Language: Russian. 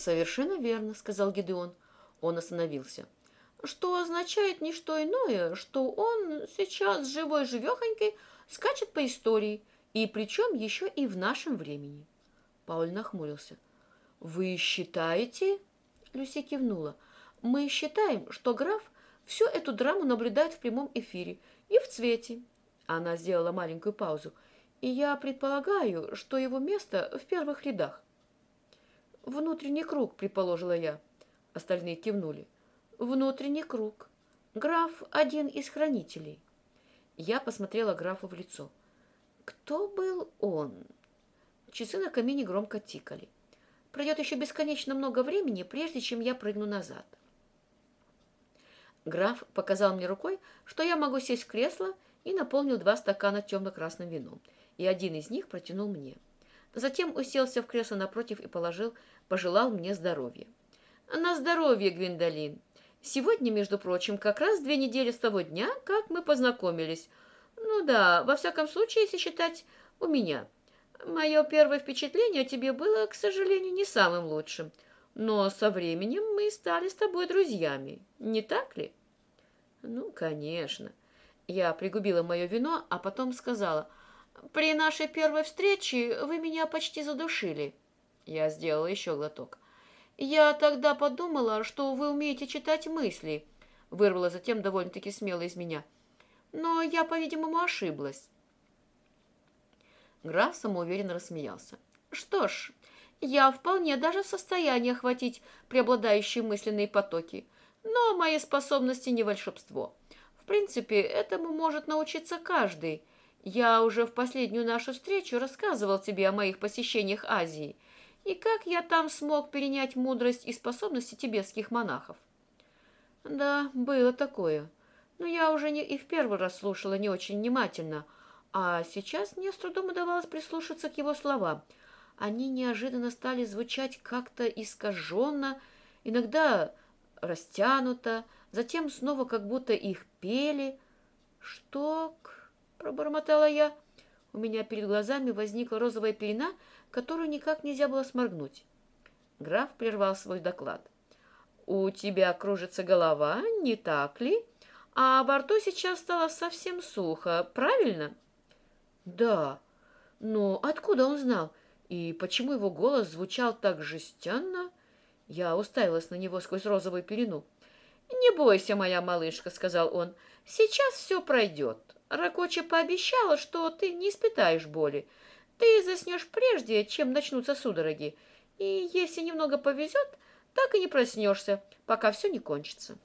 «Совершенно верно», — сказал Гидеон. Он остановился. «Что означает не что иное, что он сейчас живой-живехонькой скачет по истории, и причем еще и в нашем времени». Пауль нахмурился. «Вы считаете?» Люси кивнула. «Мы считаем, что граф всю эту драму наблюдает в прямом эфире и в цвете». Она сделала маленькую паузу. «И я предполагаю, что его место в первых рядах». «Внутренний круг», — предположила я. Остальные кивнули. «Внутренний круг. Граф — один из хранителей». Я посмотрела графу в лицо. «Кто был он?» Часы на камине громко тикали. Пройдет еще бесконечно много времени, прежде чем я прыгну назад. Граф показал мне рукой, что я могу сесть в кресло, и наполнил два стакана темно-красным вином, и один из них протянул мне. Затем уселся в кресло напротив и положил, пожелал мне здоровья. «На здоровье, Гвиндолин! Сегодня, между прочим, как раз две недели с того дня, как мы познакомились. Ну да, во всяком случае, если считать у меня. Мое первое впечатление о тебе было, к сожалению, не самым лучшим. Но со временем мы стали с тобой друзьями, не так ли? Ну, конечно. Я пригубила мое вино, а потом сказала, «При нашей первой встрече вы меня почти задушили». Я сделала еще глоток. «Я тогда подумала, что вы умеете читать мысли», вырвала затем довольно-таки смело из меня. «Но я, по-видимому, ошиблась». Граф самоуверенно рассмеялся. «Что ж, я вполне даже в состоянии охватить преобладающие мысленные потоки, но мои способности не волшебство. В принципе, этому может научиться каждый. Я уже в последнюю нашу встречу рассказывал тебе о моих посещениях Азии и как я там смог перенять мудрость и способности тибетских монахов. Да, было такое. Но я уже не и в первый раз слушала не очень внимательно – а сейчас мне с трудом удавалось прислушаться к его словам. Они неожиданно стали звучать как-то искаженно, иногда растянуто, затем снова как будто их пели. «Что?» — пробормотала я. У меня перед глазами возникла розовая пелена, которую никак нельзя было сморгнуть. Граф прервал свой доклад. «У тебя кружится голова, не так ли? А во рту сейчас стало совсем сухо, правильно?» Да, но откуда он знал? И почему его голос звучал так жестянно? Я уставилась на него сквозь розовую пелену. «Не бойся, моя малышка», — сказал он. «Сейчас все пройдет. Ракоча пообещала, что ты не испытаешь боли. Ты заснешь прежде, чем начнутся судороги. И если немного повезет, так и не проснешься, пока все не кончится».